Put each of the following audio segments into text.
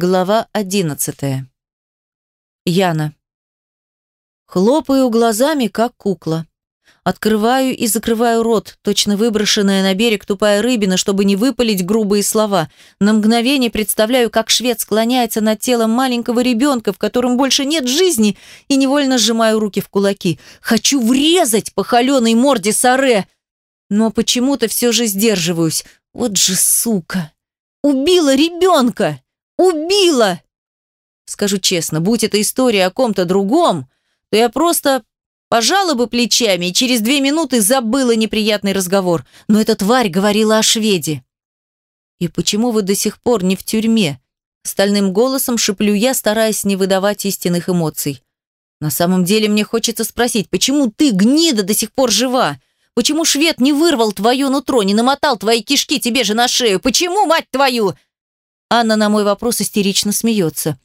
Глава одиннадцатая. Яна. Хлопаю глазами, как кукла. Открываю и закрываю рот, точно выброшенная на берег тупая рыбина, чтобы не выпалить грубые слова. На мгновение представляю, как швед склоняется над телом маленького ребенка, в котором больше нет жизни, и невольно сжимаю руки в кулаки. Хочу врезать по холеной морде Саре, но почему-то все же сдерживаюсь. Вот же сука! Убила ребенка! Убила! Скажу честно, будь это история о ком-то другом, то я просто пожала бы плечами и через две минуты забыла неприятный разговор. Но эта тварь говорила о шведе. «И почему вы до сих пор не в тюрьме?» Стальным голосом шеплю я, стараясь не выдавать истинных эмоций. На самом деле мне хочется спросить, почему ты, гнида, до сих пор жива? Почему швед не вырвал твое нутро, не намотал твои кишки тебе же на шею? Почему, мать твою? Анна на мой вопрос истерично смеется.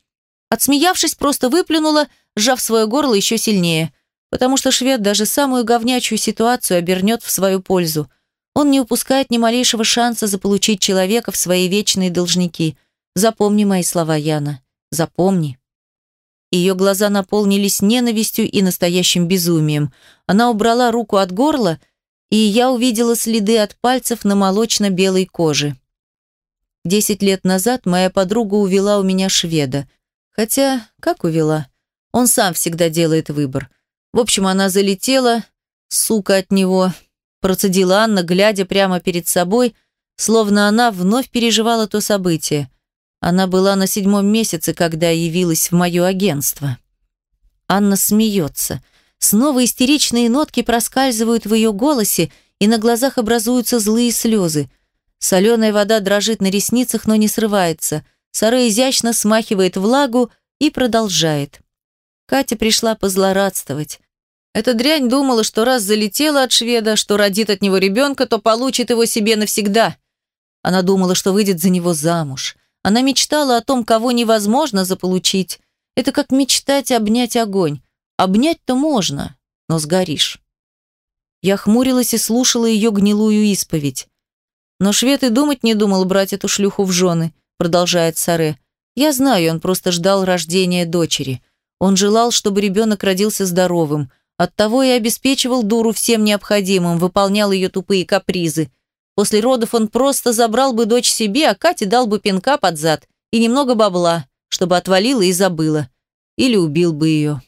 Отсмеявшись, просто выплюнула, сжав свое горло еще сильнее. Потому что швед даже самую говнячую ситуацию обернет в свою пользу. Он не упускает ни малейшего шанса заполучить человека в свои вечные должники. Запомни мои слова, Яна. Запомни. Ее глаза наполнились ненавистью и настоящим безумием. Она убрала руку от горла, и я увидела следы от пальцев на молочно-белой коже. Десять лет назад моя подруга увела у меня шведа. Хотя, как увела? Он сам всегда делает выбор. В общем, она залетела, сука от него, процедила Анна, глядя прямо перед собой, словно она вновь переживала то событие. Она была на седьмом месяце, когда явилась в мое агентство. Анна смеется. Снова истеричные нотки проскальзывают в ее голосе, и на глазах образуются злые слезы – Соленая вода дрожит на ресницах, но не срывается. Сара изящно смахивает влагу и продолжает. Катя пришла позлорадствовать. Эта дрянь думала, что раз залетела от шведа, что родит от него ребенка, то получит его себе навсегда. Она думала, что выйдет за него замуж. Она мечтала о том, кого невозможно заполучить. Это как мечтать обнять огонь. Обнять-то можно, но сгоришь. Я хмурилась и слушала ее гнилую исповедь. Но швед и думать не думал брать эту шлюху в жены, продолжает Саре. Я знаю, он просто ждал рождения дочери. Он желал, чтобы ребенок родился здоровым. Оттого и обеспечивал дуру всем необходимым, выполнял ее тупые капризы. После родов он просто забрал бы дочь себе, а Кате дал бы пинка под зад и немного бабла, чтобы отвалила и забыла. Или убил бы ее.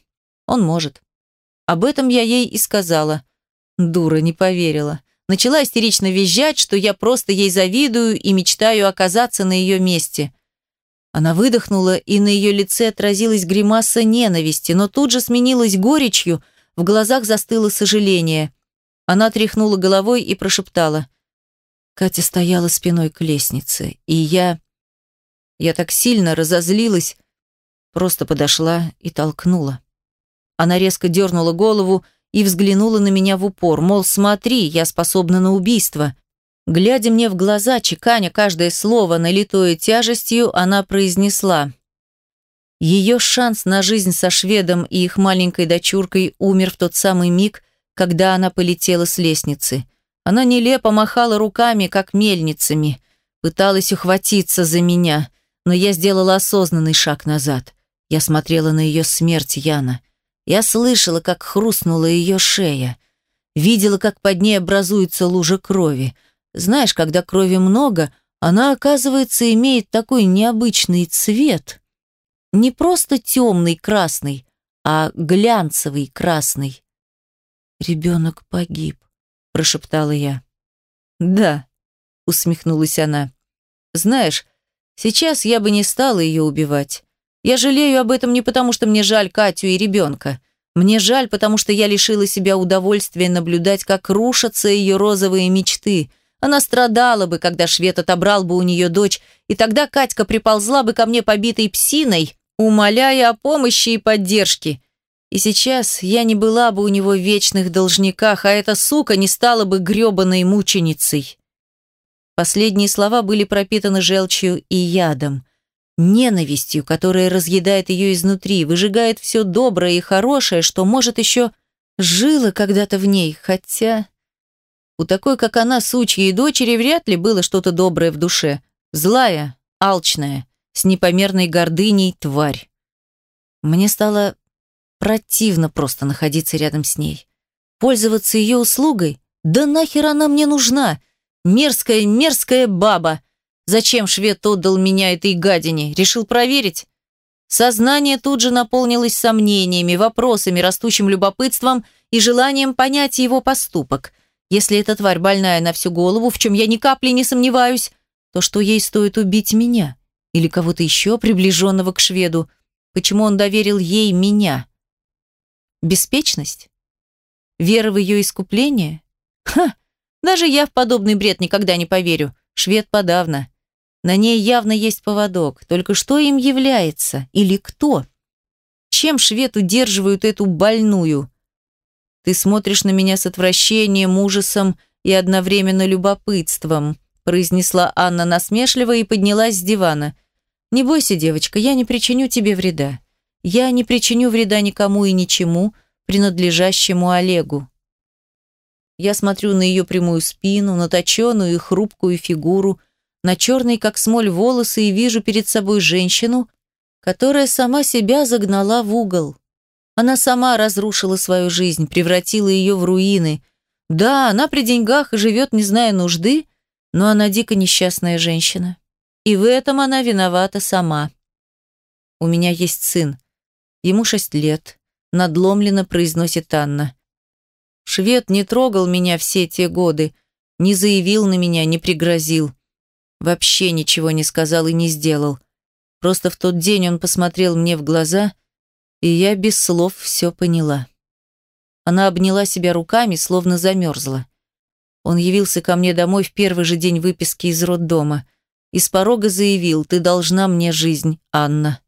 Он может. Об этом я ей и сказала. Дура, не поверила. Начала истерично визжать, что я просто ей завидую и мечтаю оказаться на ее месте. Она выдохнула, и на ее лице отразилась гримаса ненависти, но тут же сменилась горечью, в глазах застыло сожаление. Она тряхнула головой и прошептала. Катя стояла спиной к лестнице, и я... Я так сильно разозлилась, просто подошла и толкнула. Она резко дернула голову, и взглянула на меня в упор, мол, смотри, я способна на убийство. Глядя мне в глаза, чеканя каждое слово, налитое тяжестью, она произнесла. Ее шанс на жизнь со шведом и их маленькой дочуркой умер в тот самый миг, когда она полетела с лестницы. Она нелепо махала руками, как мельницами, пыталась ухватиться за меня, но я сделала осознанный шаг назад. Я смотрела на ее смерть, Яна. Я слышала, как хрустнула ее шея. Видела, как под ней образуется лужа крови. Знаешь, когда крови много, она, оказывается, имеет такой необычный цвет. Не просто темный красный, а глянцевый красный. «Ребенок погиб», — прошептала я. «Да», — усмехнулась она. «Знаешь, сейчас я бы не стала ее убивать. Я жалею об этом не потому, что мне жаль Катю и ребенка. Мне жаль, потому что я лишила себя удовольствия наблюдать, как рушатся ее розовые мечты. Она страдала бы, когда швед отобрал бы у нее дочь, и тогда Катька приползла бы ко мне побитой псиной, умоляя о помощи и поддержке. И сейчас я не была бы у него в вечных должниках, а эта сука не стала бы гребаной мученицей. Последние слова были пропитаны желчью и ядом ненавистью, которая разъедает ее изнутри, выжигает все доброе и хорошее, что, может, еще жило когда-то в ней, хотя... У такой, как она, сучьей дочери, вряд ли было что-то доброе в душе. Злая, алчная, с непомерной гордыней тварь. Мне стало противно просто находиться рядом с ней. Пользоваться ее услугой? Да нахер она мне нужна? Мерзкая, мерзкая баба. Зачем швед отдал меня этой гадине? Решил проверить? Сознание тут же наполнилось сомнениями, вопросами, растущим любопытством и желанием понять его поступок. Если эта тварь больная на всю голову, в чем я ни капли не сомневаюсь, то что ей стоит убить меня? Или кого-то еще, приближенного к шведу? Почему он доверил ей меня? Беспечность? Вера в ее искупление? Ха! Даже я в подобный бред никогда не поверю. Швед подавно. На ней явно есть поводок. Только что им является? Или кто? Чем швед удерживают эту больную? Ты смотришь на меня с отвращением, ужасом и одновременно любопытством, произнесла Анна насмешливо и поднялась с дивана. Не бойся, девочка, я не причиню тебе вреда. Я не причиню вреда никому и ничему, принадлежащему Олегу. Я смотрю на ее прямую спину, на точеную и хрупкую фигуру, на черные, как смоль, волосы и вижу перед собой женщину, которая сама себя загнала в угол. Она сама разрушила свою жизнь, превратила ее в руины. Да, она при деньгах и живет, не зная нужды, но она дико несчастная женщина. И в этом она виновата сама. У меня есть сын. Ему шесть лет. Надломленно произносит Анна. Швед не трогал меня все те годы, не заявил на меня, не пригрозил. Вообще ничего не сказал и не сделал. Просто в тот день он посмотрел мне в глаза, и я без слов все поняла. Она обняла себя руками, словно замерзла. Он явился ко мне домой в первый же день выписки из роддома и с порога заявил, «Ты должна мне жизнь, Анна.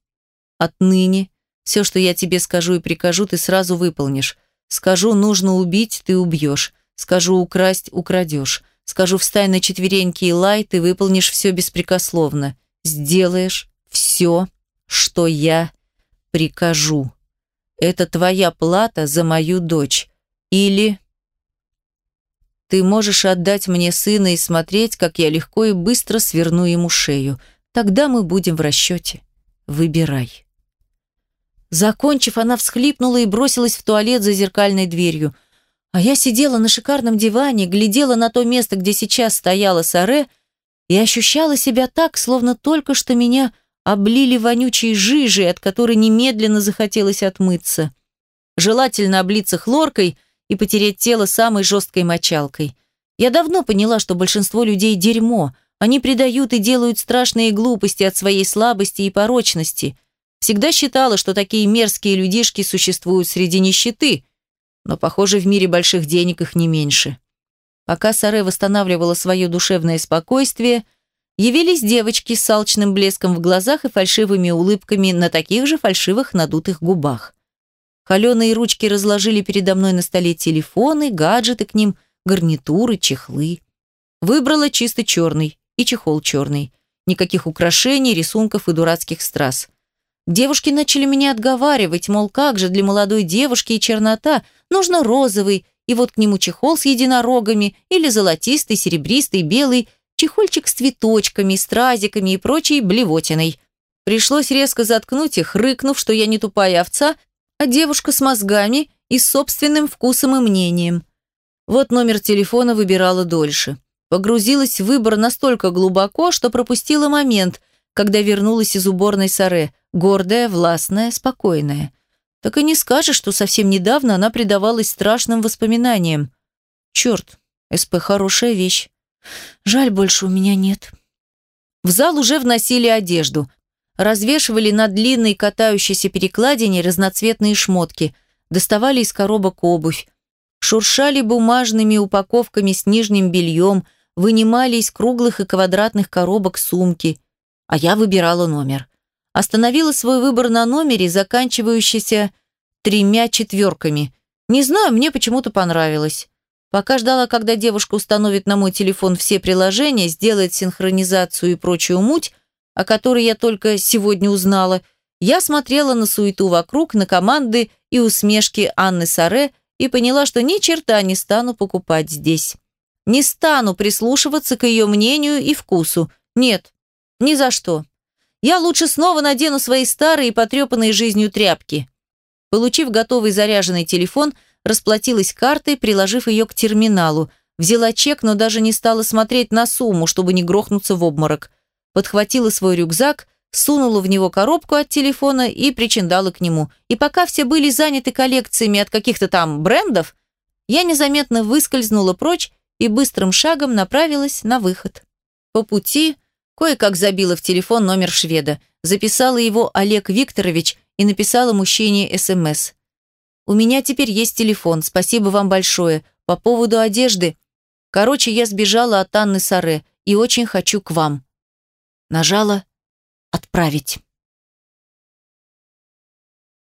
Отныне все, что я тебе скажу и прикажу, ты сразу выполнишь. Скажу, нужно убить, ты убьешь. Скажу, украсть, украдешь. Скажу, встань на четвереньки и лай, ты выполнишь все беспрекословно. Сделаешь все, что я прикажу. Это твоя плата за мою дочь. Или ты можешь отдать мне сына и смотреть, как я легко и быстро сверну ему шею. Тогда мы будем в расчете. Выбирай. Закончив, она всхлипнула и бросилась в туалет за зеркальной дверью. А я сидела на шикарном диване, глядела на то место, где сейчас стояла Саре, и ощущала себя так, словно только что меня облили вонючей жижей, от которой немедленно захотелось отмыться. Желательно облиться хлоркой и потереть тело самой жесткой мочалкой. Я давно поняла, что большинство людей – дерьмо. Они предают и делают страшные глупости от своей слабости и порочности – Всегда считала, что такие мерзкие людишки существуют среди нищеты, но, похоже, в мире больших денег их не меньше. Пока Саре восстанавливала свое душевное спокойствие, явились девочки с алчным блеском в глазах и фальшивыми улыбками на таких же фальшивых надутых губах. Холеные ручки разложили передо мной на столе телефоны, гаджеты к ним, гарнитуры, чехлы. Выбрала чисто черный и чехол черный. Никаких украшений, рисунков и дурацких страз. Девушки начали меня отговаривать, мол, как же для молодой девушки и чернота, нужно розовый, и вот к нему чехол с единорогами, или золотистый, серебристый, белый, чехольчик с цветочками, стразиками и прочей блевотиной. Пришлось резко заткнуть их, рыкнув, что я не тупая овца, а девушка с мозгами и собственным вкусом и мнением. Вот номер телефона выбирала дольше. Погрузилась в выбор настолько глубоко, что пропустила момент, когда вернулась из уборной Саре, гордая, властная, спокойная. Так и не скажешь, что совсем недавно она предавалась страшным воспоминаниям. Черт, СП хорошая вещь. Жаль, больше у меня нет. В зал уже вносили одежду. Развешивали на длинной катающейся перекладине разноцветные шмотки. Доставали из коробок обувь. Шуршали бумажными упаковками с нижним бельем, вынимали из круглых и квадратных коробок сумки – а я выбирала номер. Остановила свой выбор на номере, заканчивающийся тремя четверками. Не знаю, мне почему-то понравилось. Пока ждала, когда девушка установит на мой телефон все приложения, сделает синхронизацию и прочую муть, о которой я только сегодня узнала, я смотрела на суету вокруг, на команды и усмешки Анны Саре и поняла, что ни черта не стану покупать здесь. Не стану прислушиваться к ее мнению и вкусу. Нет, ни за что. Я лучше снова надену свои старые и потрепанные жизнью тряпки. Получив готовый заряженный телефон, расплатилась картой, приложив ее к терминалу. Взяла чек, но даже не стала смотреть на сумму, чтобы не грохнуться в обморок. Подхватила свой рюкзак, сунула в него коробку от телефона и причиндала к нему. И пока все были заняты коллекциями от каких-то там брендов, я незаметно выскользнула прочь и быстрым шагом направилась на выход. По пути кое-как забила в телефон номер шведа, записала его Олег Викторович и написала мужчине СМС. «У меня теперь есть телефон, спасибо вам большое. По поводу одежды. Короче, я сбежала от Анны Саре и очень хочу к вам». Нажала «Отправить».